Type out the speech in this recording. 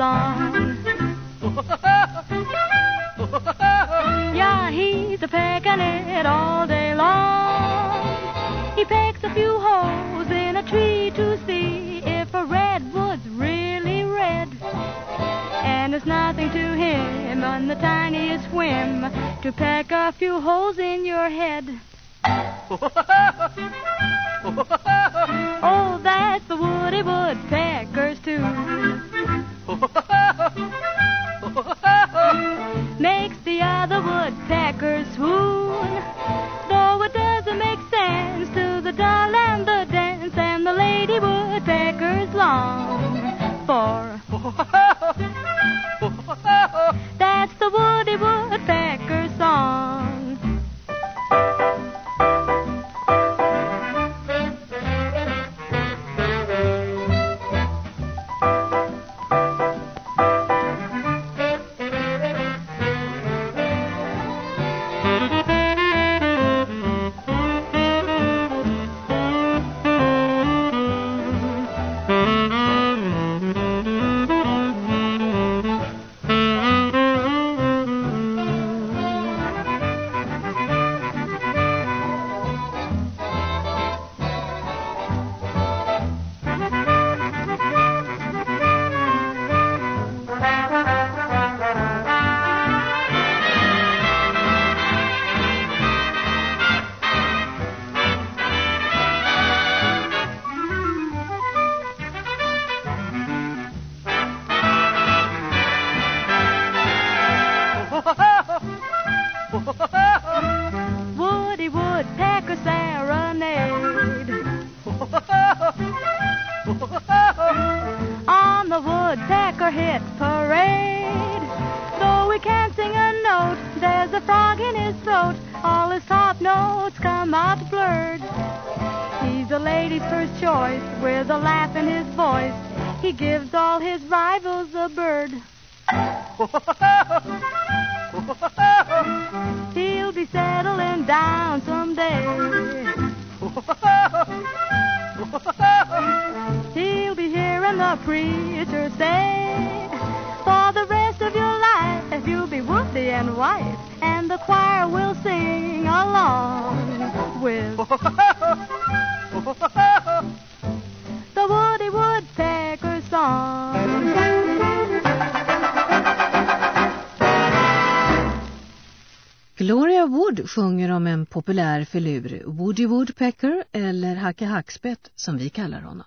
song. yeah, he's a pecking it all day long. He pecks a few holes in a tree to see if a redwood's really red. And it's nothing to him on the tiniest whim to peck a few holes in your head. woodpeckers swoon. Hit parade. Though he can't sing a note, there's a frog in his throat. All his top notes come out blurred. He's a lady's first choice with a laugh in his voice. He gives all his rivals a bird. He'll be settling down someday. He'll be hearing the preacher say, For the rest of your life, you'll be woody and white, and the choir will sing along with the Woody Woodpecker song. Gloria Wood sjunger om en populär filur, Woody Woodpecker eller Hacke Hackspett som vi kallar honom.